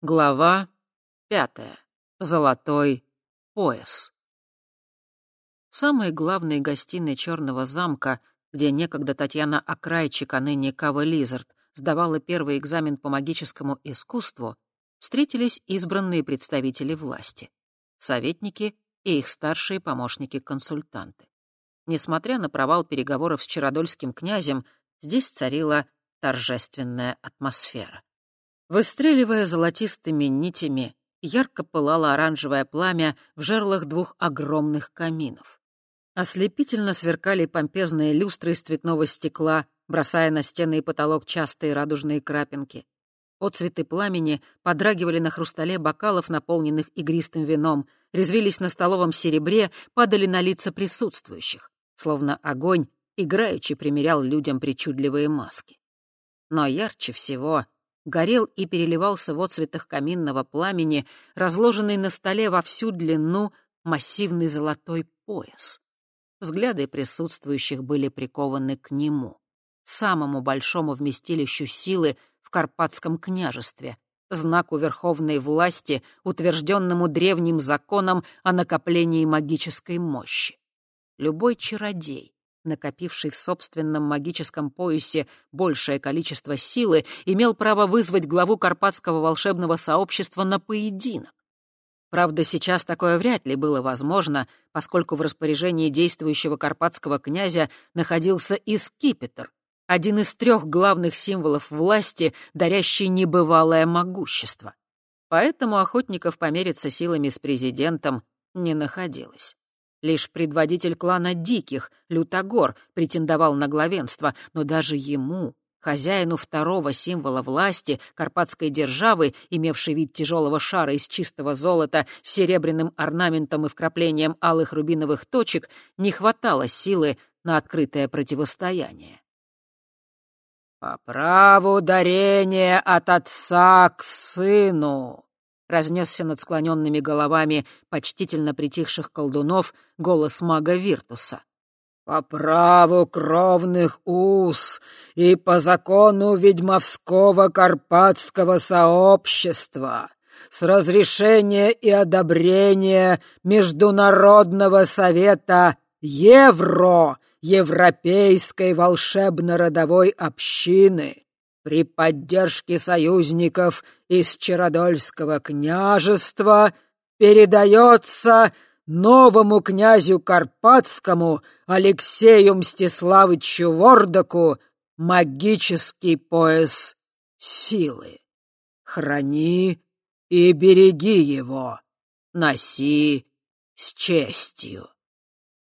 Глава пятая. Золотой пояс. В самой главной гостиной Черного замка, где некогда Татьяна Окрайчик, а ныне Кава Лизард, сдавала первый экзамен по магическому искусству, встретились избранные представители власти, советники и их старшие помощники-консультанты. Несмотря на провал переговоров с Чародольским князем, здесь царила торжественная атмосфера. Выстреливая золотистыми нитями, ярко пылало оранжевое пламя в жерлах двух огромных каминов. Ослепительно сверкали помпезные люстры из цветного стекла, бросая на стены и потолок частые радужные крапинки. Отцветы пламени подрагивали на хрустале бокалов, наполненных игристым вином, резвились на столовом серебре, падали на лица присутствующих, словно огонь играючи примерял людям причудливые маски. Но ярче всего горел и переливался в отцветах каминного пламени, разложенный на столе во всю длину массивный золотой пояс. Взгляды присутствующих были прикованы к нему, самому большому вместилищу силы в Карпатском княжестве, знаку верховной власти, утвержденному древним законом о накоплении магической мощи. Любой чародей, накопивший в собственном магическом поясе большее количество силы, имел право вызвать главу Карпатского волшебного сообщества на поединок. Правда, сейчас такое вряд ли было возможно, поскольку в распоряжении действующего карпатского князя находился и скипетр, один из трех главных символов власти, дарящий небывалое могущество. Поэтому охотников помериться силами с президентом не находилось. Лишь предводитель клана Диких, Лютогор, претендовал на главенство, но даже ему, хозяину второго символа власти, карпатской державы, имевшей вид тяжелого шара из чистого золота с серебряным орнаментом и вкраплением алых рубиновых точек, не хватало силы на открытое противостояние. «По праву дарения от отца к сыну», разнесся над склоненными головами почтительно притихших колдунов голос мага Виртуса. «По праву кровных уз и по закону ведьмовского карпатского сообщества, с разрешения и одобрения Международного совета Евро, Европейской волшебно-родовой общины, при поддержке союзников из Чародольского княжества передается новому князю Карпатскому Алексею Мстиславычу Вордаку магический пояс силы. Храни и береги его, носи с честью.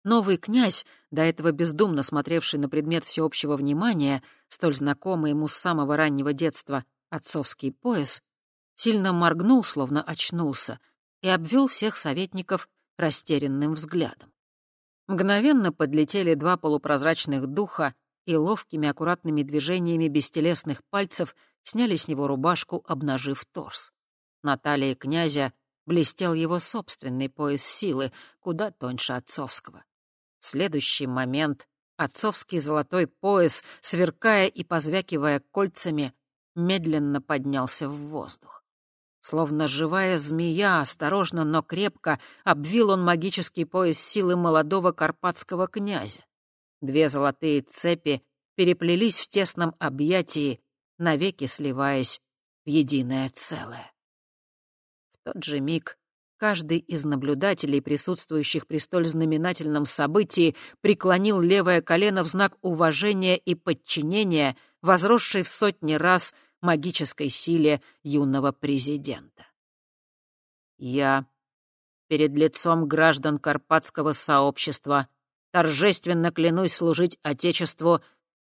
Новый князь до этого бездумно смотревший на предмет всеобщего внимания, столь знакомый ему с самого раннего детства, отцовский пояс, сильно моргнул, словно очнулся, и обвел всех советников растерянным взглядом. Мгновенно подлетели два полупрозрачных духа и ловкими аккуратными движениями бестелесных пальцев сняли с него рубашку, обнажив торс. На талии князя блестел его собственный пояс силы, куда тоньше отцовского. В следующий момент отцовский золотой пояс, сверкая и позвякивая кольцами, медленно поднялся в воздух. Словно живая змея, осторожно, но крепко, обвил он магический пояс силы молодого карпатского князя. Две золотые цепи переплелись в тесном объятии, навеки сливаясь в единое целое. В тот же миг Каждый из наблюдателей, присутствующих при столь знаменательном событии, преклонил левое колено в знак уважения и подчинения, возросшей в сотни раз магической силе юного президента. «Я перед лицом граждан Карпатского сообщества торжественно клянусь служить Отечеству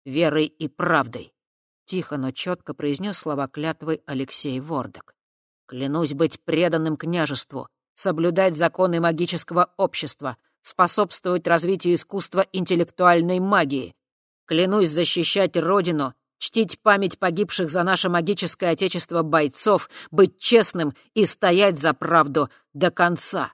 верой и правдой», тихо, но четко произнес слова клятвы Алексей Вордок. «Клянусь быть преданным княжеству, соблюдать законы магического общества, способствовать развитию искусства интеллектуальной магии. Клянусь защищать Родину, чтить память погибших за наше магическое отечество бойцов, быть честным и стоять за правду до конца.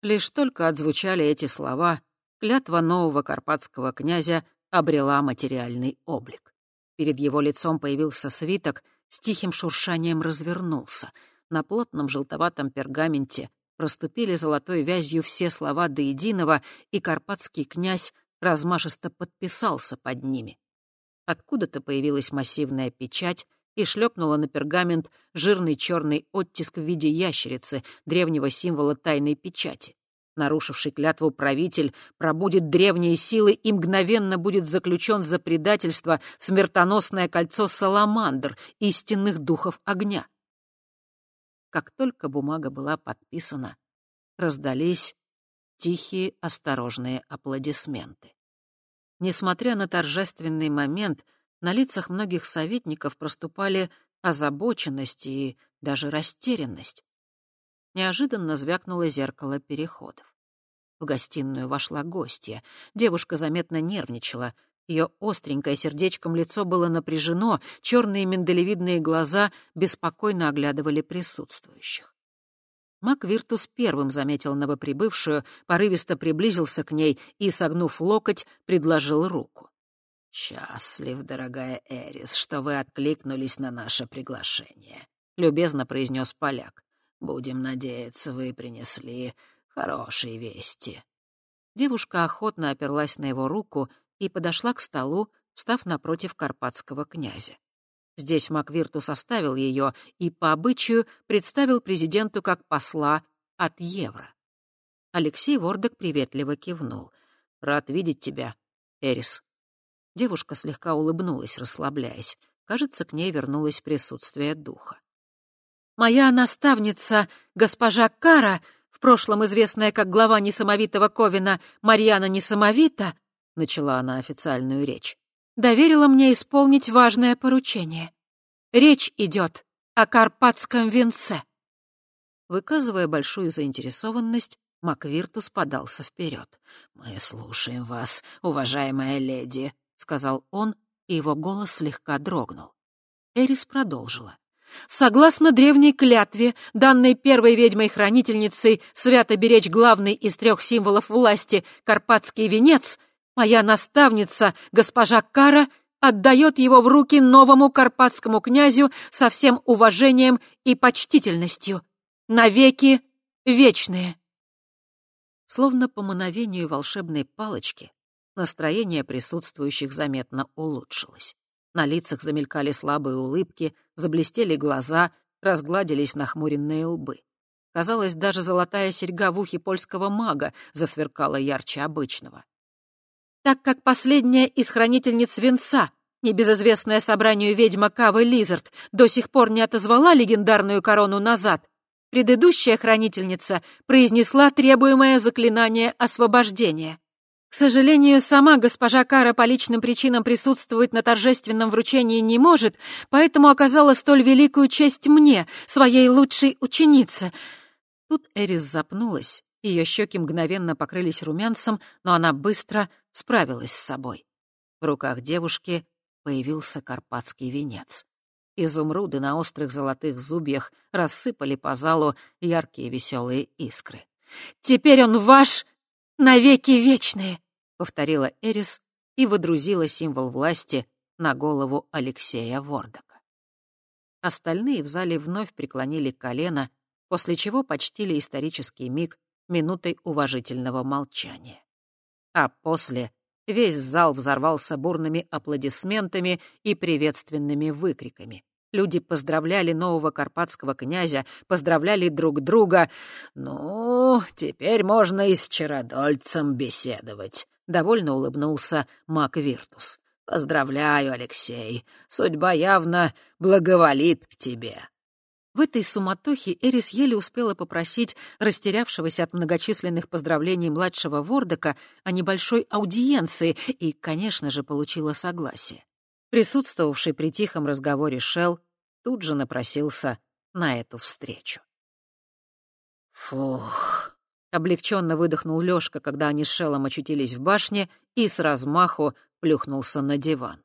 Лишь только отзвучали эти слова, клятва нового карпатского князя обрела материальный облик. Перед его лицом появился свиток, с тихим шуршанием развернулся. На плотном желтоватом пергаменте проступили золотой вязью все слова до единого, и карпатский князь размашисто подписался под ними. Откуда-то появилась массивная печать и шлепнула на пергамент жирный черный оттиск в виде ящерицы, древнего символа тайной печати. Нарушивший клятву правитель пробудет древние силы и мгновенно будет заключен за предательство в смертоносное кольцо Саламандр, истинных духов огня. Как только бумага была подписана, раздались тихие, осторожные аплодисменты. Несмотря на торжественный момент, на лицах многих советников проступали озабоченность и даже растерянность. Неожиданно звякнуло зеркало переходов. В гостиную вошла гостья. Девушка заметно нервничала. Ее остренькое сердечком лицо было напряжено, черные миндалевидные глаза беспокойно оглядывали присутствующих. Мак Виртус первым заметил новоприбывшую, порывисто приблизился к ней и, согнув локоть, предложил руку. «Счастлив, дорогая Эрис, что вы откликнулись на наше приглашение», — любезно произнес поляк. Будем надеяться, вы принесли хорошие вести». Девушка охотно оперлась на его руку и подошла к столу, встав напротив карпатского князя. Здесь Маквиртус оставил ее и по обычаю представил президенту как посла от Евро. Алексей Вордок приветливо кивнул. «Рад видеть тебя, Эрис». Девушка слегка улыбнулась, расслабляясь. Кажется, к ней вернулось присутствие духа. Моя наставница, госпожа Кара, в прошлом известная как глава несамовитого Ковина Марьяна Несамовита, начала она официальную речь, доверила мне исполнить важное поручение. Речь идет о карпатском венце. Выказывая большую заинтересованность, Маквиртус подался вперед. «Мы слушаем вас, уважаемая леди», — сказал он, и его голос слегка дрогнул. Эрис продолжила. Согласно древней клятве, данной первой ведьмой-хранительницей свято беречь главный из трех символов власти — Карпатский венец, моя наставница, госпожа Кара, отдает его в руки новому карпатскому князю со всем уважением и почтительностью. Навеки вечные. Словно по мановению волшебной палочки, настроение присутствующих заметно улучшилось. На лицах замелькали слабые улыбки, заблестели глаза, разгладились нахмуренные лбы. Казалось, даже золотая серьга в ухе польского мага засверкала ярче обычного. Так как последняя из хранительниц венца, небезызвестная собранию ведьма Кавы Лизард, до сих пор не отозвала легендарную корону назад, предыдущая хранительница произнесла требуемое заклинание освобождения. К сожалению, сама госпожа Кара по личным причинам присутствовать на торжественном вручении не может, поэтому оказала столь великую честь мне, своей лучшей ученице. Тут Эрис запнулась, ее щеки мгновенно покрылись румянцем, но она быстро справилась с собой. В руках девушки появился карпатский венец. Изумруды на острых золотых зубьях рассыпали по залу яркие веселые искры. «Теперь он ваш навеки вечные!» — повторила Эрис и водрузила символ власти на голову Алексея Вордока. Остальные в зале вновь преклонили колено, после чего почтили исторический миг минутой уважительного молчания. А после весь зал взорвался бурными аплодисментами и приветственными выкриками. Люди поздравляли нового карпатского князя, поздравляли друг друга. «Ну, теперь можно и с Чародольцем беседовать», — довольно улыбнулся Мак Виртус. «Поздравляю, Алексей. Судьба явно благоволит к тебе». В этой суматохе Эрис еле успела попросить растерявшегося от многочисленных поздравлений младшего Вордока о небольшой аудиенции и, конечно же, получила согласие. Присутствовавший при тихом разговоре Шел тут же напросился на эту встречу. «Фух!» — облегченно выдохнул Лёшка, когда они с Шелом очутились в башне, и с размаху плюхнулся на диван.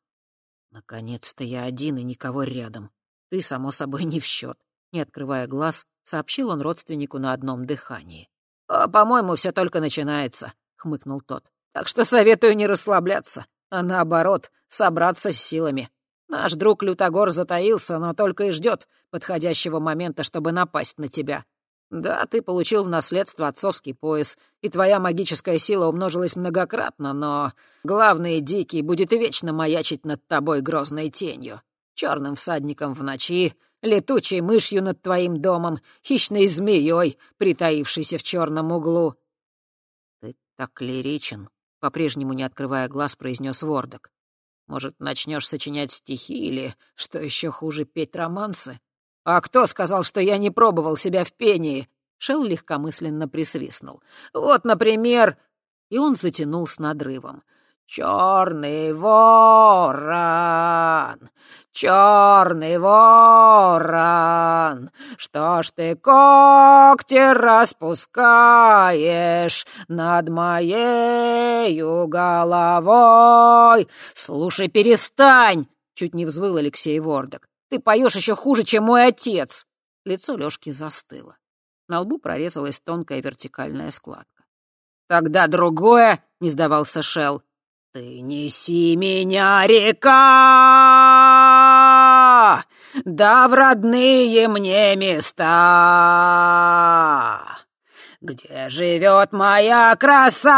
«Наконец-то я один и никого рядом. Ты, само собой, не в счет. Не открывая глаз, сообщил он родственнику на одном дыхании. «А, по-моему, все только начинается», — хмыкнул тот. «Так что советую не расслабляться а наоборот, собраться с силами. Наш друг Лютогор затаился, но только и ждет подходящего момента, чтобы напасть на тебя. Да, ты получил в наследство отцовский пояс, и твоя магическая сила умножилась многократно, но главный Дикий будет вечно маячить над тобой грозной тенью. Черным всадником в ночи, летучей мышью над твоим домом, хищной змеей, притаившейся в черном углу. «Ты так лиричен», — по-прежнему не открывая глаз, произнес Вордок. «Может, начнешь сочинять стихи или, что еще хуже, петь романсы?» «А кто сказал, что я не пробовал себя в пении?» Шел легкомысленно присвистнул. «Вот, например...» И он затянул с надрывом. «Черный ворон, черный ворон, что ж ты когти распускаешь над моею головой?» «Слушай, перестань!» — чуть не взвыл Алексей Вордок. Ты поешь еще хуже, чем мой отец!» Лицо Лёшки застыло. На лбу прорезалась тонкая вертикальная складка. «Тогда другое!» — не сдавался Шел. «Ты неси меня, река, да в родные мне места, где живет моя краса,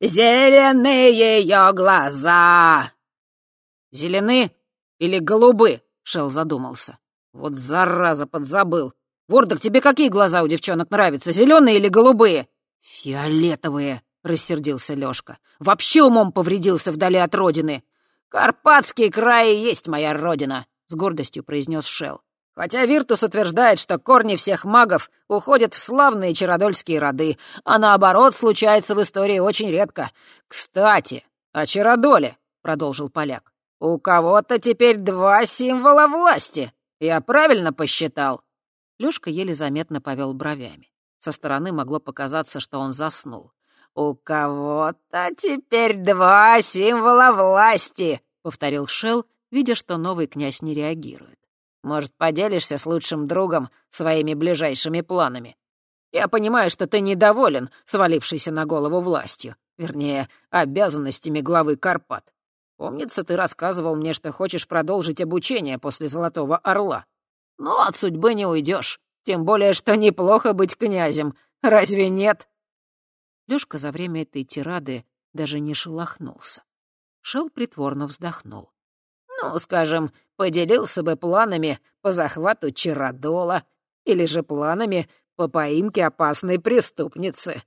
зеленые ее глаза, «Зелены или голубы?» — Шел задумался. «Вот зараза, подзабыл. Вордок, тебе какие глаза у девчонок нравятся, зеленые или голубые?» «Фиолетовые», — рассердился Лёшка. «Вообще умом повредился вдали от родины». «Карпатские краи есть моя родина», — с гордостью произнес Шел. Хотя Виртус утверждает, что корни всех магов уходят в славные чародольские роды, а наоборот случается в истории очень редко. «Кстати, о чародоле», — продолжил поляк. «У кого-то теперь два символа власти. Я правильно посчитал?» Лёшка еле заметно повел бровями. Со стороны могло показаться, что он заснул. «У кого-то теперь два символа власти», — повторил Шел, видя, что новый князь не реагирует. «Может, поделишься с лучшим другом своими ближайшими планами? Я понимаю, что ты недоволен свалившейся на голову властью, вернее, обязанностями главы Карпат. Помнится, ты рассказывал мне, что хочешь продолжить обучение после Золотого Орла. Но от судьбы не уйдешь. Тем более, что неплохо быть князем. Разве нет?» Лёшка за время этой тирады даже не шелохнулся. Шел притворно вздохнул. «Ну, скажем, поделился бы планами по захвату Чародола или же планами по поимке опасной преступницы.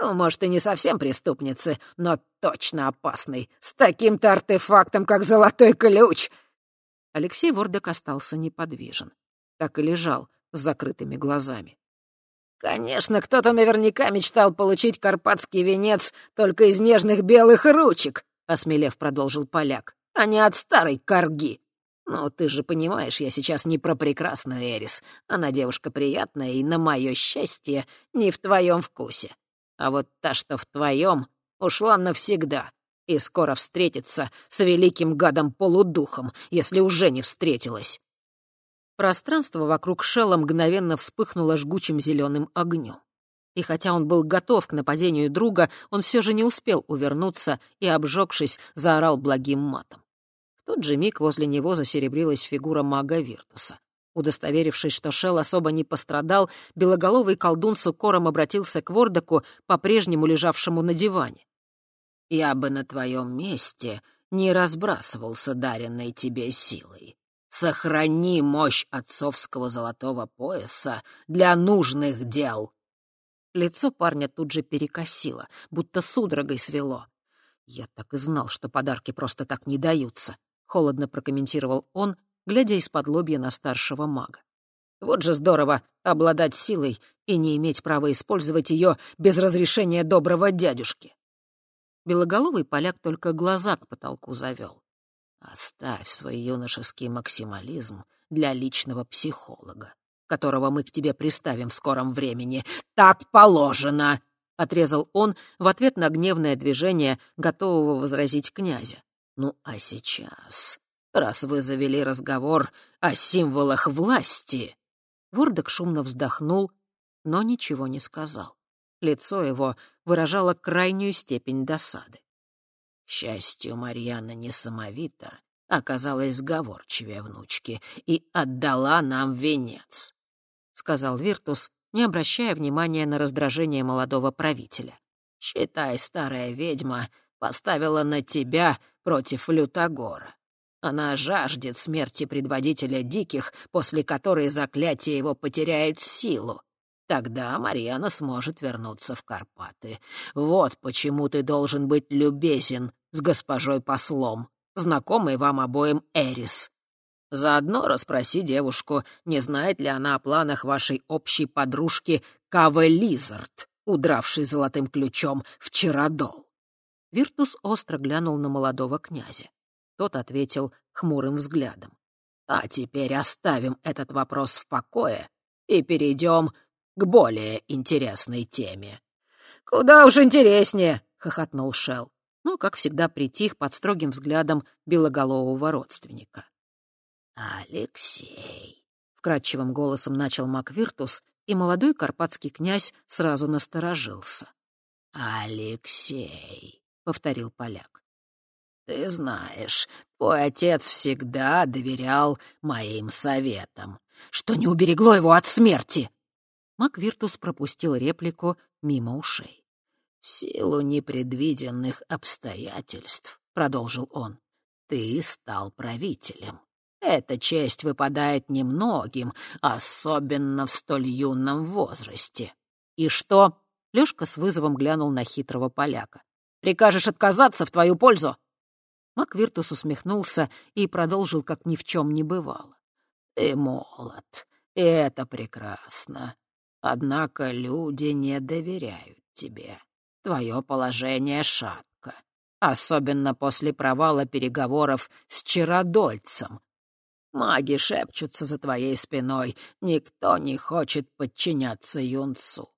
Ну, может, и не совсем преступницы, но точно опасной, с таким-то артефактом, как золотой ключ!» Алексей Вордок остался неподвижен. Так и лежал с закрытыми глазами. «Конечно, кто-то наверняка мечтал получить карпатский венец только из нежных белых ручек», — осмелев продолжил поляк, «а не от старой корги. Ну, ты же понимаешь, я сейчас не про прекрасную Эрис. Она девушка приятная и, на мое счастье, не в твоем вкусе. А вот та, что в твоем, ушла навсегда и скоро встретится с великим гадом-полудухом, если уже не встретилась. Пространство вокруг Шелла мгновенно вспыхнуло жгучим зеленым огнем. И хотя он был готов к нападению друга, он все же не успел увернуться и, обжегшись, заорал благим матом. В тот же миг возле него засеребрилась фигура мага Виртуса. Удостоверившись, что Шел особо не пострадал, белоголовый колдун с укором обратился к Вордоку, по-прежнему лежавшему на диване. «Я бы на твоем месте не разбрасывался даренной тебе силой. Сохрани мощь отцовского золотого пояса для нужных дел». Лицо парня тут же перекосило, будто судорогой свело. «Я так и знал, что подарки просто так не даются», — холодно прокомментировал он, глядя из-под лобья на старшего мага. «Вот же здорово обладать силой и не иметь права использовать ее без разрешения доброго дядюшки!» Белоголовый поляк только глаза к потолку завел. «Оставь свой юношеский максимализм для личного психолога, которого мы к тебе приставим в скором времени. Так положено!» — отрезал он в ответ на гневное движение, готового возразить князя. «Ну а сейчас раз вы завели разговор о символах власти». Вордок шумно вздохнул, но ничего не сказал. Лицо его выражало крайнюю степень досады. Счастью, Марьяна несамовита, оказалась сговорчивее внучки и отдала нам венец», — сказал Виртус, не обращая внимания на раздражение молодого правителя. «Считай, старая ведьма поставила на тебя против Лютогора. Она жаждет смерти предводителя диких, после которой заклятие его потеряет силу. Тогда Марьяна сможет вернуться в Карпаты. Вот почему ты должен быть любезен с госпожой послом, знакомый вам обоим Эрис. Заодно расспроси девушку, не знает ли она о планах вашей общей подружки Каве Лизард, удравшей золотым ключом в Чародол. Виртус остро глянул на молодого князя. Тот ответил хмурым взглядом. «А теперь оставим этот вопрос в покое и перейдем к более интересной теме». «Куда уж интереснее!» — хохотнул Шел, но, как всегда, притих под строгим взглядом белоголового родственника. «Алексей!» — вкрадчивым голосом начал Маквиртус, и молодой карпатский князь сразу насторожился. «Алексей!» — повторил поляк. «Ты знаешь, твой отец всегда доверял моим советам, что не уберегло его от смерти!» Маквиртус пропустил реплику мимо ушей. «В силу непредвиденных обстоятельств», — продолжил он, — «ты стал правителем. Эта честь выпадает немногим, особенно в столь юном возрасте». «И что?» — Лёшка с вызовом глянул на хитрого поляка. Прикажешь отказаться в твою пользу?» Маквиртус усмехнулся и продолжил, как ни в чем не бывало. «Ты молод, и это прекрасно. Однако люди не доверяют тебе. Твое положение шатко, особенно после провала переговоров с Чародольцем. Маги шепчутся за твоей спиной, никто не хочет подчиняться юнцу.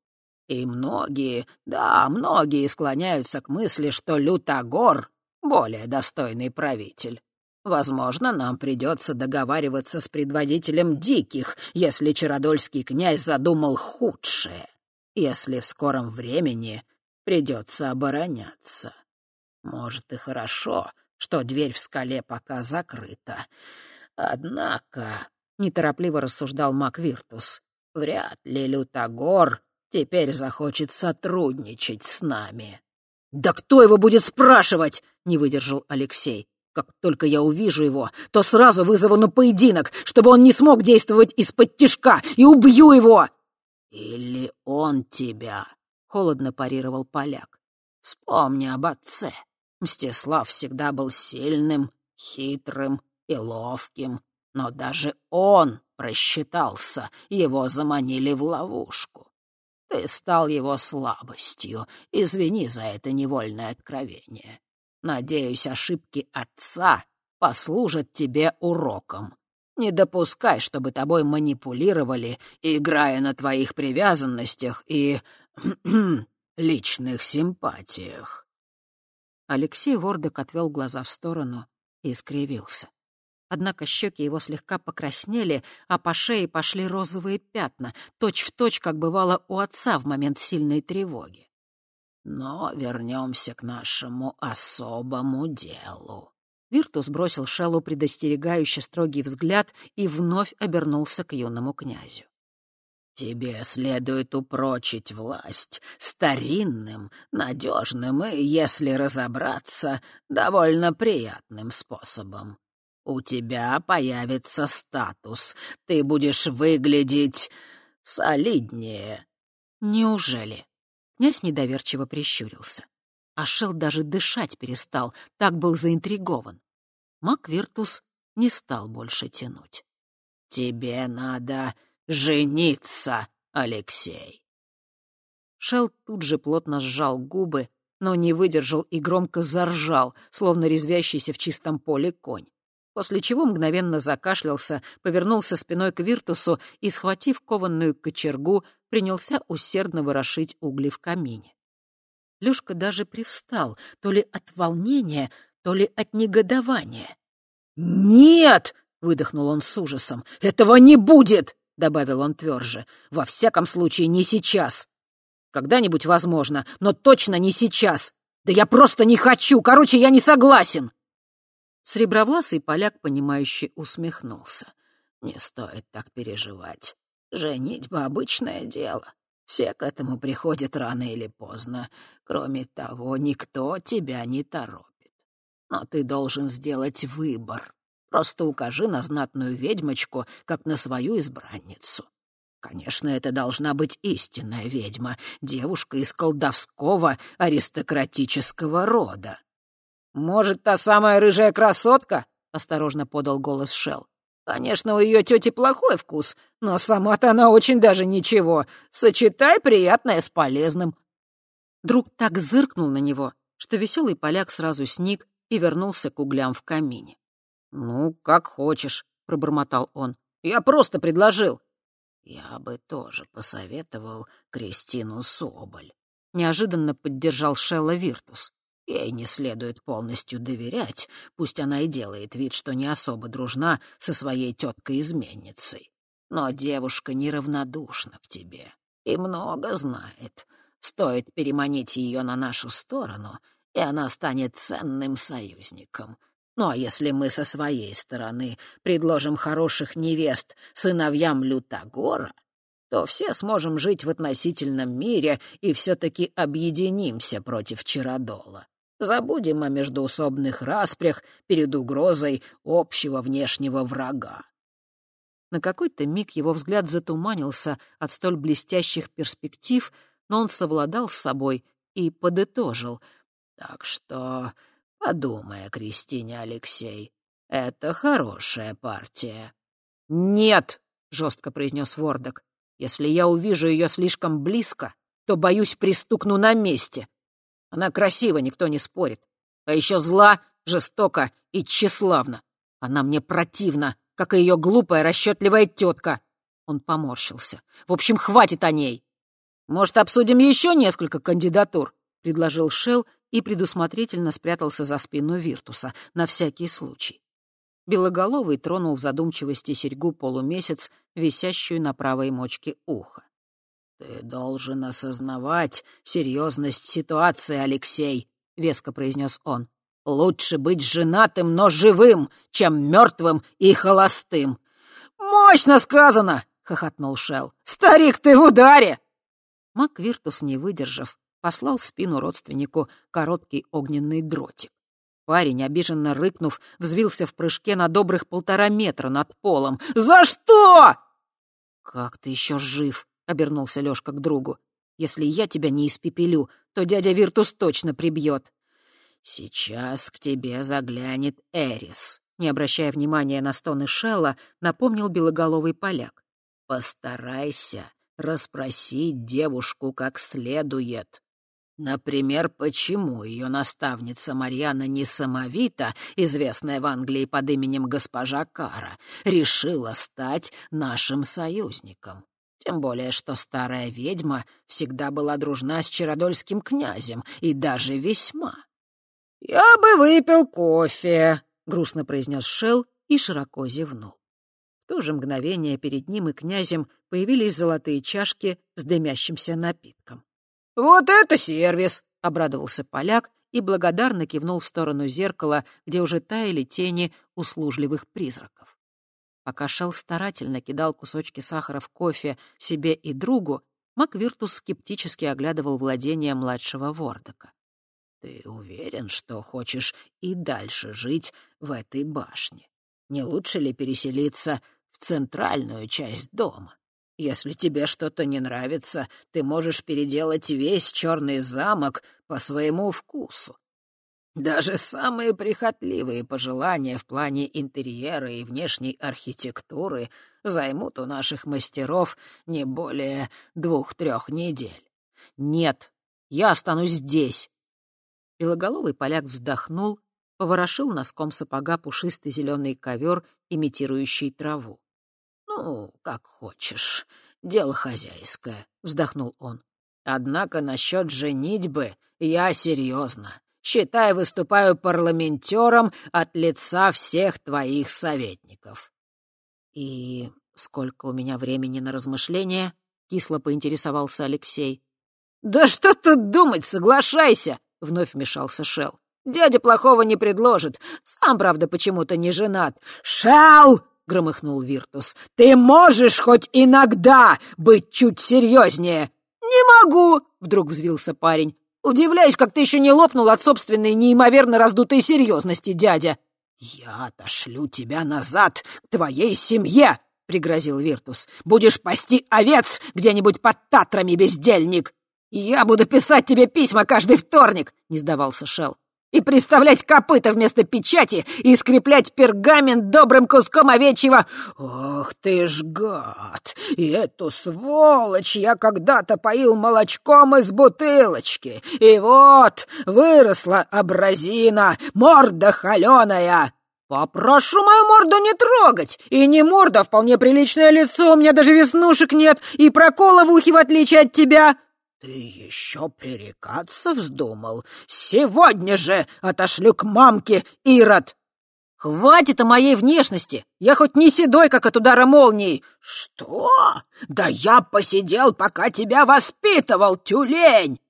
И многие, да, многие склоняются к мысли, что Лютогор — более достойный правитель. Возможно, нам придется договариваться с предводителем диких, если Чародольский князь задумал худшее, если в скором времени придется обороняться. Может, и хорошо, что дверь в скале пока закрыта. Однако, — неторопливо рассуждал Маквиртус, — вряд ли Лютогор теперь захочет сотрудничать с нами». «Да кто его будет спрашивать?» — не выдержал Алексей. «Как только я увижу его, то сразу вызову на поединок, чтобы он не смог действовать из-под тишка, и убью его!» «Или он тебя?» — холодно парировал поляк. «Вспомни об отце. Мстислав всегда был сильным, хитрым и ловким, но даже он просчитался, его заманили в ловушку. Ты стал его слабостью. Извини за это невольное откровение. Надеюсь, ошибки отца послужат тебе уроком. Не допускай, чтобы тобой манипулировали, играя на твоих привязанностях и личных симпатиях. Алексей Вордок отвел глаза в сторону и скривился. Однако щеки его слегка покраснели, а по шее пошли розовые пятна, точь-в-точь, точь, как бывало у отца в момент сильной тревоги. Но вернемся к нашему особому делу. Виртус бросил Шеллу предостерегающе строгий взгляд и вновь обернулся к юному князю. «Тебе следует упрочить власть старинным, надежным и, если разобраться, довольно приятным способом. У тебя появится статус. Ты будешь выглядеть солиднее. Неужели? Князь недоверчиво прищурился. Ашел даже дышать перестал, так был заинтригован. Маквиртус не стал больше тянуть. «Тебе надо жениться, Алексей!» Шел тут же плотно сжал губы, но не выдержал и громко заржал, словно резвящийся в чистом поле конь после чего мгновенно закашлялся, повернулся спиной к Виртусу и, схватив кованную кочергу, принялся усердно ворошить угли в камине. Люшка даже привстал, то ли от волнения, то ли от негодования. «Нет!» — выдохнул он с ужасом. «Этого не будет!» — добавил он тверже. «Во всяком случае, не сейчас. Когда-нибудь возможно, но точно не сейчас. Да я просто не хочу! Короче, я не согласен!» Сребровласый поляк, понимающе усмехнулся. «Не стоит так переживать. Женитьба — обычное дело. Все к этому приходят рано или поздно. Кроме того, никто тебя не торопит. Но ты должен сделать выбор. Просто укажи на знатную ведьмочку, как на свою избранницу. Конечно, это должна быть истинная ведьма, девушка из колдовского аристократического рода. «Может, та самая рыжая красотка?» — осторожно подал голос Шел. «Конечно, у ее тети плохой вкус, но сама-то она очень даже ничего. Сочетай приятное с полезным». Друг так зыркнул на него, что веселый поляк сразу сник и вернулся к углям в камине. «Ну, как хочешь», — пробормотал он. «Я просто предложил». «Я бы тоже посоветовал Кристину Соболь», — неожиданно поддержал Шелла Виртус. «Ей не следует полностью доверять, пусть она и делает вид, что не особо дружна со своей теткой-изменницей. Но девушка неравнодушна к тебе и много знает. Стоит переманить ее на нашу сторону, и она станет ценным союзником. Ну а если мы со своей стороны предложим хороших невест сыновьям Лютогора, то все сможем жить в относительном мире и все-таки объединимся против Чародола. Забудем о междоусобных распрях перед угрозой общего внешнего врага. На какой-то миг его взгляд затуманился от столь блестящих перспектив, но он совладал с собой и подытожил. «Так что Подумай Кристине, Алексей. Это хорошая партия. Нет, жестко произнес Вордок. Если я увижу ее слишком близко, то, боюсь, пристукну на месте. Она красива, никто не спорит. А еще зла, жестока и тщеславна. Она мне противна, как и ее глупая, расчетливая тетка. Он поморщился. В общем, хватит о ней. Может, обсудим еще несколько кандидатур? предложил Шел и предусмотрительно спрятался за спину Виртуса, на всякий случай. Белоголовый тронул в задумчивости серьгу полумесяц, висящую на правой мочке уха. «Ты должен осознавать серьезность ситуации, Алексей», — веско произнес он. «Лучше быть женатым, но живым, чем мертвым и холостым». «Мощно сказано!» — хохотнул Шел. «Старик, ты в ударе!» Мак Виртус, не выдержав, послал в спину родственнику короткий огненный дротик. Парень, обиженно рыкнув, взвился в прыжке на добрых полтора метра над полом. «За что?» «Как ты еще жив?» — обернулся Лёшка к другу. «Если я тебя не испепелю, то дядя Виртус точно прибьет». «Сейчас к тебе заглянет Эрис», — не обращая внимания на стоны Шелла, напомнил белоголовый поляк. «Постарайся расспросить девушку как следует. Например, почему ее наставница Марьяна Несамовита, известная в Англии под именем госпожа Кара, решила стать нашим союзником. Тем более, что старая ведьма всегда была дружна с Чародольским князем, и даже весьма. «Я бы выпил кофе», — грустно произнес Шел и широко зевнул. В то же мгновение перед ним и князем появились золотые чашки с дымящимся напитком. «Вот это сервис!» — обрадовался поляк и благодарно кивнул в сторону зеркала, где уже таяли тени услужливых призраков. Пока Шел старательно кидал кусочки сахара в кофе себе и другу, Маквиртус скептически оглядывал владение младшего Вордока. «Ты уверен, что хочешь и дальше жить в этой башне? Не лучше ли переселиться в центральную часть дома?» Если тебе что-то не нравится, ты можешь переделать весь черный замок по своему вкусу. Даже самые прихотливые пожелания в плане интерьера и внешней архитектуры займут у наших мастеров не более двух-трех недель. Нет, я останусь здесь. Белоголовый поляк вздохнул, поворошил носком сапога пушистый зеленый ковер, имитирующий траву. «Ну, как хочешь. Дело хозяйское», — вздохнул он. «Однако насчет женитьбы я серьезно. Считай, выступаю парламентером от лица всех твоих советников». «И сколько у меня времени на размышления?» — кисло поинтересовался Алексей. «Да что тут думать, соглашайся!» — вновь вмешался Шел. «Дядя плохого не предложит. Сам, правда, почему-то не женат». «Шел!» — громыхнул Виртус. «Ты можешь хоть иногда быть чуть серьезнее?» «Не могу!» — вдруг взвился парень. «Удивляюсь, как ты еще не лопнул от собственной неимоверно раздутой серьезности, дядя!» «Я отошлю тебя назад к твоей семье!» — пригрозил Виртус. «Будешь пасти овец где-нибудь под Татрами, бездельник!» «Я буду писать тебе письма каждый вторник!» — не сдавался Шел и приставлять копыта вместо печати и скреплять пергамент добрым куском овечьего... Ох ты ж гад! И эту сволочь я когда-то поил молочком из бутылочки. И вот выросла абразина, морда холеная. «Попрошу мою морду не трогать! И не морда, а вполне приличное лицо, у меня даже веснушек нет, и прокола в ухе, в отличие от тебя!» «Ты еще пререкаться вздумал? Сегодня же отошлю к мамке, Ирод!» «Хватит о моей внешности! Я хоть не седой, как от удара молнии!» «Что? Да я посидел, пока тебя воспитывал, тюлень!»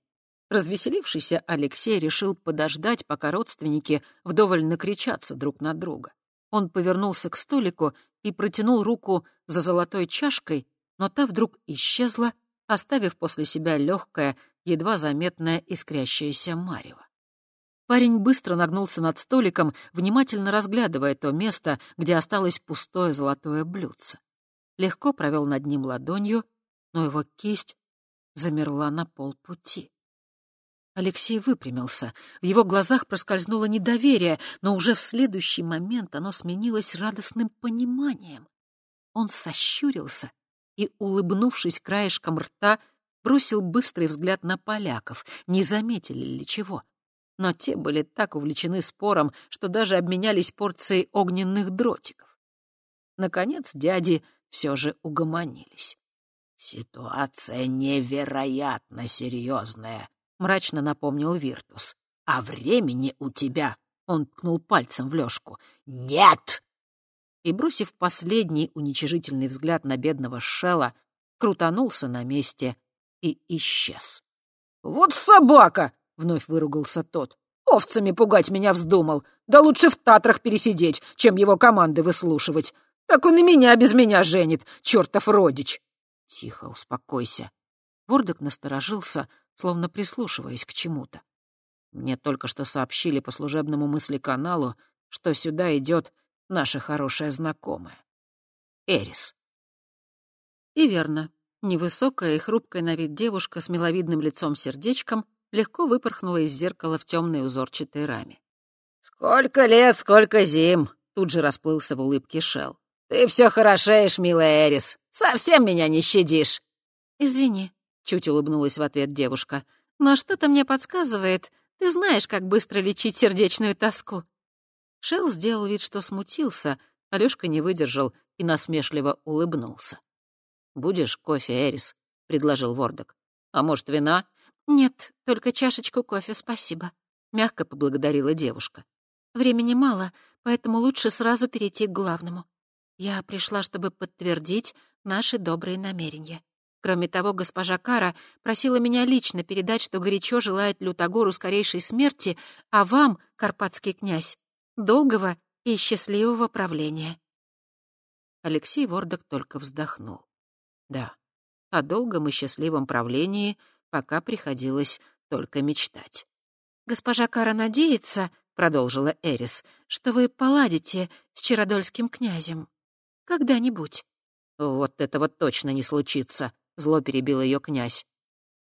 Развеселившийся Алексей решил подождать, пока родственники вдоволь накричатся друг на друга. Он повернулся к столику и протянул руку за золотой чашкой, но та вдруг исчезла, оставив после себя легкое, едва заметное искрящееся марево. Парень быстро нагнулся над столиком, внимательно разглядывая то место, где осталось пустое золотое блюдце. Легко провел над ним ладонью, но его кисть замерла на полпути. Алексей выпрямился. В его глазах проскользнуло недоверие, но уже в следующий момент оно сменилось радостным пониманием. Он сощурился и, улыбнувшись краешком рта, бросил быстрый взгляд на поляков, не заметили ли чего. Но те были так увлечены спором, что даже обменялись порцией огненных дротиков. Наконец дяди все же угомонились. «Ситуация невероятно серьезная», — мрачно напомнил Виртус. «А времени у тебя...» — он ткнул пальцем в Лёшку. «Нет!» И, бросив последний уничижительный взгляд на бедного Шелла, крутанулся на месте и исчез. «Вот собака!» — вновь выругался тот. «Овцами пугать меня вздумал. Да лучше в Татрах пересидеть, чем его команды выслушивать. Так он и меня без меня женит, чертов родич!» «Тихо, успокойся». Вордок насторожился, словно прислушиваясь к чему-то. Мне только что сообщили по служебному мыслеканалу, что сюда идет наша хорошая знакомая. Эрис. И верно. Невысокая и хрупкая на вид девушка с миловидным лицом-сердечком легко выпорхнула из зеркала в темной узорчатой раме. «Сколько лет, сколько зим!» — тут же расплылся в улыбке Шел. «Ты все хорошеешь, милая Эрис. Совсем меня не щадишь». «Извини», — чуть улыбнулась в ответ девушка. «Но что-то мне подсказывает. Ты знаешь, как быстро лечить сердечную тоску. Шел сделал вид, что смутился, Алёшка не выдержал и насмешливо улыбнулся. «Будешь кофе, Эрис?» — предложил Вордок. «А может, вина?» «Нет, только чашечку кофе, спасибо», — мягко поблагодарила девушка. «Времени мало, поэтому лучше сразу перейти к главному. Я пришла, чтобы подтвердить наши добрые намерения. Кроме того, госпожа Кара просила меня лично передать, что горячо желает Лютогору скорейшей смерти, а вам, карпатский князь, долгого и счастливого правления. Алексей Вордок только вздохнул. Да, о долгом и счастливом правлении пока приходилось только мечтать. «Госпожа Кара надеется, — продолжила Эрис, — что вы поладите с Чародольским князем. Когда-нибудь». «Вот этого точно не случится», — зло перебил ее князь.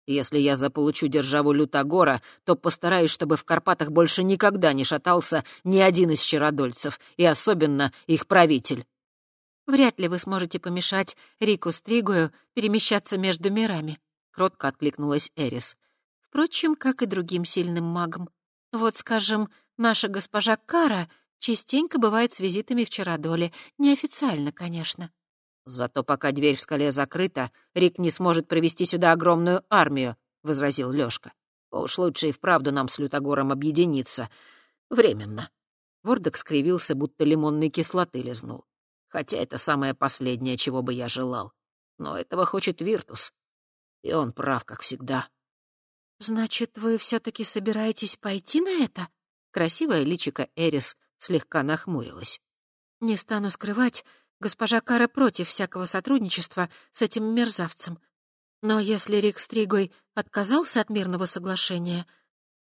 Если я заполучу державу Лютогора, то постараюсь, чтобы в Карпатах больше никогда не шатался ни один из чародольцев, и особенно их правитель. Вряд ли вы сможете помешать Рику Стригую перемещаться между мирами, кротко откликнулась Эрис. Впрочем, как и другим сильным магам. Вот, скажем, наша госпожа Кара частенько бывает с визитами в Чародоле, неофициально, конечно. «Зато пока дверь в скале закрыта, Рик не сможет провести сюда огромную армию», — возразил Лёшка. «Уж лучше и вправду нам с Лютогором объединиться. Временно». Вордок скривился, будто лимонной кислоты лизнул. Хотя это самое последнее, чего бы я желал. Но этого хочет Виртус. И он прав, как всегда. «Значит, вы все-таки собираетесь пойти на это?» Красивая личико Эрис слегка нахмурилась. «Не стану скрывать, госпожа Кара против всякого сотрудничества с этим мерзавцем. Но если Рик Стригой отказался от мирного соглашения,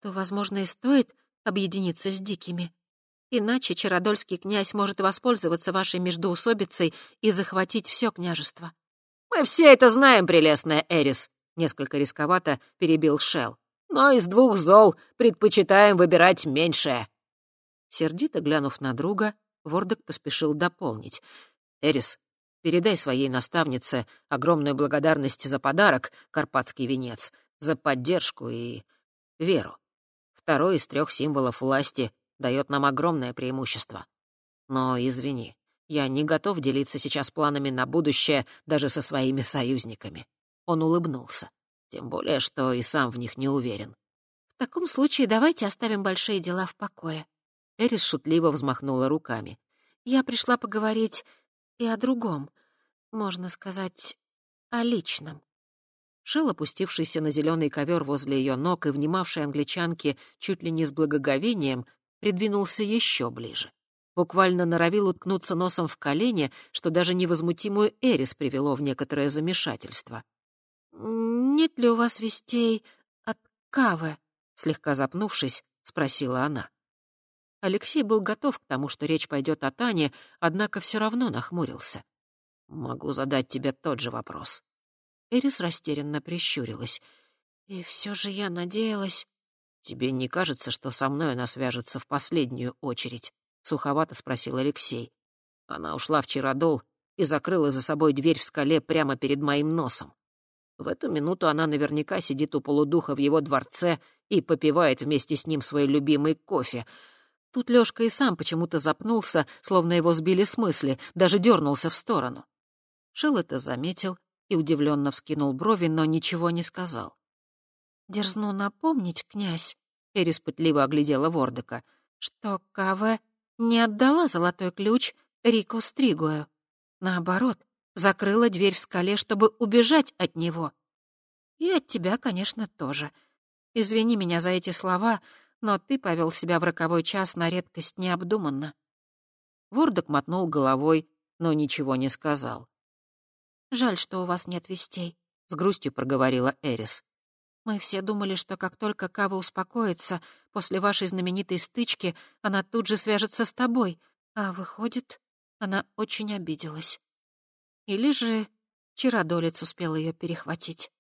то, возможно, и стоит объединиться с дикими. Иначе Чародольский князь может воспользоваться вашей междоусобицей и захватить все княжество. «Мы все это знаем, прелестная Эрис», — несколько рисковато перебил Шел. «Но из двух зол предпочитаем выбирать меньшее». Сердито глянув на друга, Вордок поспешил дополнить. «Эрис, передай своей наставнице огромную благодарность за подарок, Карпатский венец, за поддержку и веру. Второй из трех символов власти дает нам огромное преимущество. Но извини, я не готов делиться сейчас планами на будущее даже со своими союзниками. Он улыбнулся. Тем более, что и сам в них не уверен. В таком случае давайте оставим большие дела в покое. Эрис шутливо взмахнула руками. Я пришла поговорить и о другом. Можно сказать, о личном. Шел, опустившийся на зеленый ковер возле ее ног и внимавший англичанке чуть ли не с благоговением, придвинулся еще ближе. Буквально норовил уткнуться носом в колени, что даже невозмутимую Эрис привело в некоторое замешательство. «Нет ли у вас вестей от Кавы?» Слегка запнувшись, спросила она. Алексей был готов к тому, что речь пойдет о Тане, однако все равно нахмурился. «Могу задать тебе тот же вопрос. Эрис растерянно прищурилась. «И все же я надеялась...» «Тебе не кажется, что со мной она свяжется в последнюю очередь?» — суховато спросил Алексей. Она ушла вчера дол и закрыла за собой дверь в скале прямо перед моим носом. В эту минуту она наверняка сидит у полудуха в его дворце и попивает вместе с ним свой любимый кофе. Тут Лёшка и сам почему-то запнулся, словно его сбили с мысли, даже дернулся в сторону. Шил это заметил и удивленно вскинул брови, но ничего не сказал. «Дерзну напомнить, князь», — Эрис пытливо оглядела Вордека, «что Каве не отдала золотой ключ Рику Стригую. Наоборот, закрыла дверь в скале, чтобы убежать от него. И от тебя, конечно, тоже. Извини меня за эти слова, но ты повел себя в роковой час на редкость необдуманно». Вордок мотнул головой, но ничего не сказал. «Жаль, что у вас нет вестей», — с грустью проговорила Эрис. «Мы все думали, что как только Кава успокоится, после вашей знаменитой стычки она тут же свяжется с тобой, а выходит, она очень обиделась. Или же Чародолец успел ее перехватить».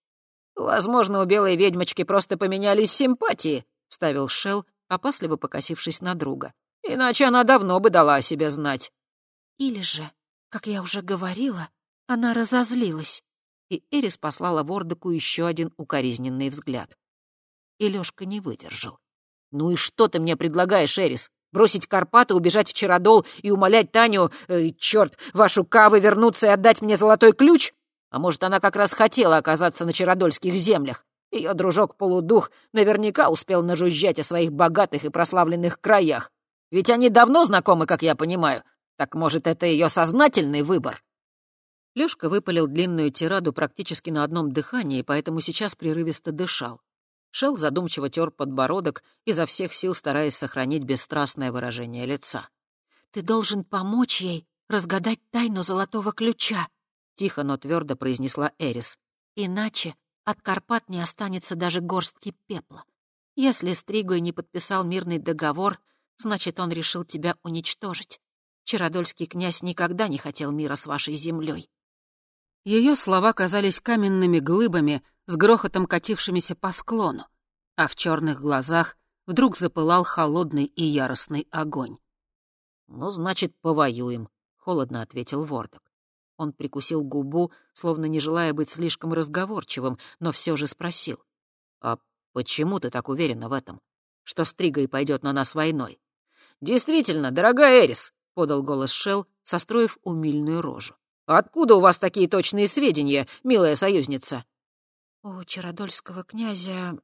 «Возможно, у белой ведьмочки просто поменялись симпатии», — вставил Шел, опасливо покосившись на друга. «Иначе она давно бы дала о себе знать». «Или же, как я уже говорила, она разозлилась, и Эрис послала Вордоку еще один укоризненный взгляд. И Лёшка не выдержал. «Ну и что ты мне предлагаешь, Эрис? Бросить Карпаты, убежать в Чародол и умолять Таню, э, черт, вашу Кавы вернуться и отдать мне золотой ключ? А может, она как раз хотела оказаться на Чародольских землях? Ее дружок-полудух наверняка успел нажужжать о своих богатых и прославленных краях. Ведь они давно знакомы, как я понимаю. Так, может, это ее сознательный выбор?» Лёшка выпалил длинную тираду практически на одном дыхании, поэтому сейчас прерывисто дышал. Шел задумчиво тер подбородок, изо всех сил стараясь сохранить бесстрастное выражение лица. «Ты должен помочь ей разгадать тайну золотого ключа», — тихо, но твердо произнесла Эрис. «Иначе от Карпат не останется даже горстки пепла. Если Стригой не подписал мирный договор, значит, он решил тебя уничтожить. Чародольский князь никогда не хотел мира с вашей землей. Ее слова казались каменными глыбами, с грохотом катившимися по склону, а в черных глазах вдруг запылал холодный и яростный огонь. «Ну, значит, повоюем», — холодно ответил Вордок. Он прикусил губу, словно не желая быть слишком разговорчивым, но все же спросил. «А почему ты так уверена в этом? Что Стригой пойдет на нас войной?» «Действительно, дорогая Эрис», — подал голос Шел, состроив умильную рожу. Откуда у вас такие точные сведения, милая союзница?» «У Чародольского князя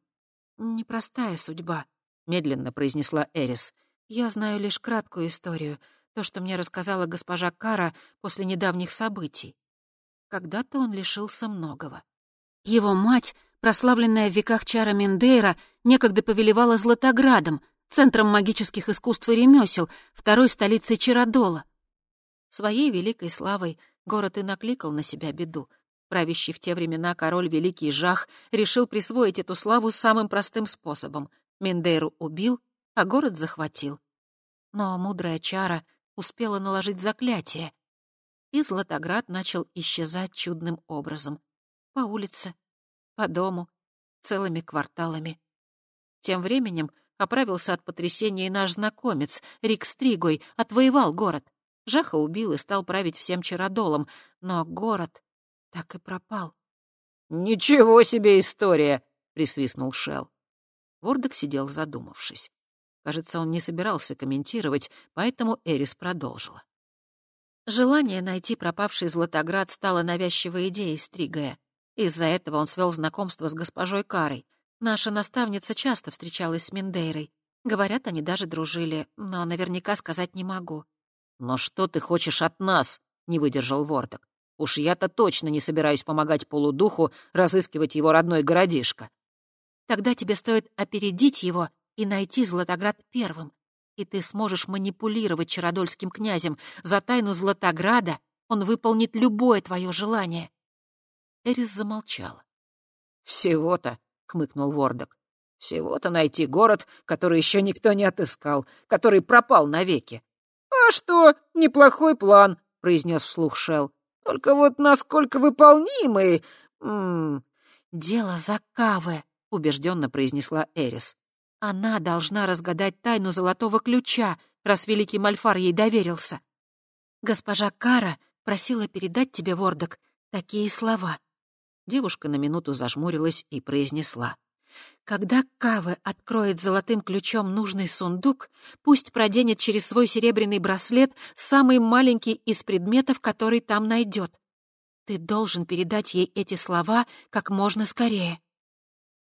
непростая судьба», — медленно произнесла Эрис. «Я знаю лишь краткую историю, то, что мне рассказала госпожа Кара после недавних событий. Когда-то он лишился многого. Его мать прославленная в веках чара Миндейра, некогда повелевала Златоградом, центром магических искусств и ремесел, второй столицей Чародола. Своей великой славой город и накликал на себя беду. Правящий в те времена король Великий Жах решил присвоить эту славу самым простым способом. Миндейру убил, а город захватил. Но мудрая чара успела наложить заклятие, и Златоград начал исчезать чудным образом. По улице, по дому, целыми кварталами. Тем временем оправился от потрясения и наш знакомец, Рик Стригой, отвоевал город. Жаха убил и стал править всем чародолом, но город так и пропал. «Ничего себе история!» — присвистнул Шел. Вордок сидел задумавшись. Кажется, он не собирался комментировать, поэтому Эрис продолжила. Желание найти пропавший Златоград стало навязчивой идеей Стригая. Из-за этого он свел знакомство с госпожой Карой. Наша наставница часто встречалась с Миндейрой. Говорят, они даже дружили, но наверняка сказать не могу. «Но что ты хочешь от нас?» — не выдержал Ворток. «Уж я-то точно не собираюсь помогать полудуху разыскивать его родной городишко». «Тогда тебе стоит опередить его и найти Златоград первым. И ты сможешь манипулировать Чародольским князем. За тайну Златограда он выполнит любое твое желание. Эрис замолчала. «Всего-то», — хмыкнул Вордок, — «всего-то найти город, который еще никто не отыскал, который пропал навеки». «А что, неплохой план», — произнес вслух Шел. «Только вот насколько выполнимый...» М -м... «Дело за Каве», — убежденно произнесла Эрис. Она должна разгадать тайну золотого ключа, раз великий Мальфар ей доверился. Госпожа Кара просила передать тебе, Вордок, такие слова. Девушка на минуту зажмурилась и произнесла. «Когда Каве откроет золотым ключом нужный сундук, пусть проденет через свой серебряный браслет самый маленький из предметов, который там найдет. Ты должен передать ей эти слова как можно скорее».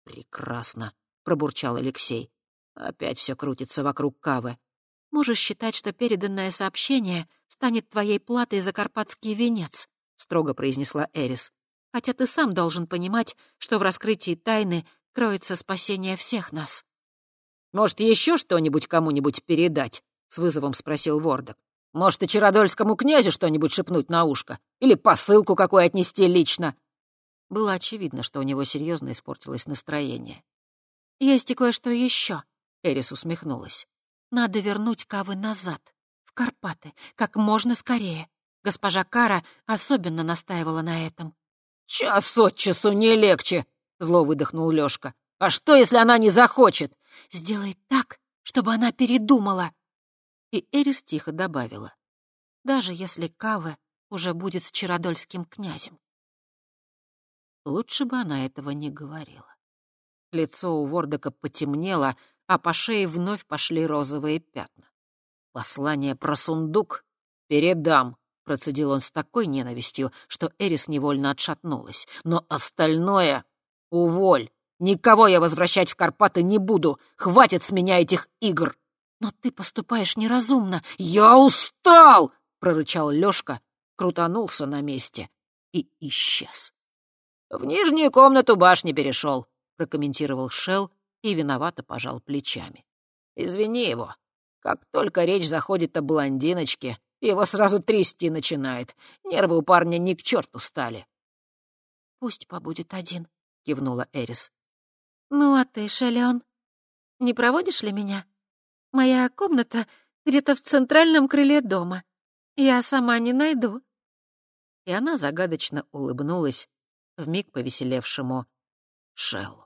«Прекрасно», пробурчал Алексей. Опять все крутится вокруг Кавы. Можешь считать, что переданное сообщение станет твоей платой за карпатский венец, строго произнесла Эрис. Хотя ты сам должен понимать, что в раскрытии тайны кроется спасение всех нас. Может, еще что-нибудь кому-нибудь передать? с вызовом спросил Вордок. Может, и Чародольскому князю что-нибудь шепнуть на ушко? Или посылку какой отнести лично?» Было очевидно, что у него серьезно испортилось настроение. «Есть и кое-что еще», — Эрис усмехнулась. «Надо вернуть Кавы назад, в Карпаты, как можно скорее. Госпожа Кара особенно настаивала на этом». «Час от часу не легче», — зло выдохнул Лёшка. «А что, если она не захочет?» «Сделай так, чтобы она передумала». И Эрис тихо добавила. «Даже если Кавы уже будет с Чародольским князем». Лучше бы она этого не говорила. Лицо у Вордока потемнело, а по шее вновь пошли розовые пятна. «Послание про сундук передам», — процедил он с такой ненавистью, что Эрис невольно отшатнулась. «Но остальное — уволь! Никого я возвращать в Карпаты не буду! Хватит с меня этих игр!» «Но ты поступаешь неразумно!» «Я устал!» — прорычал Лёшка, крутанулся на месте и исчез. «В нижнюю комнату башни перешел», прокомментировал Шел и виновато пожал плечами. «Извини его. Как только речь заходит о блондиночке, его сразу трясти начинает. Нервы у парня ни к черту стали». «Пусть побудет один», — кивнула Эрис. «Ну а ты, Шелеон, не проводишь ли меня? Моя комната где-то в центральном крыле дома. Я сама не найду». И она загадочно улыбнулась вмиг повеселевшему Шеллу.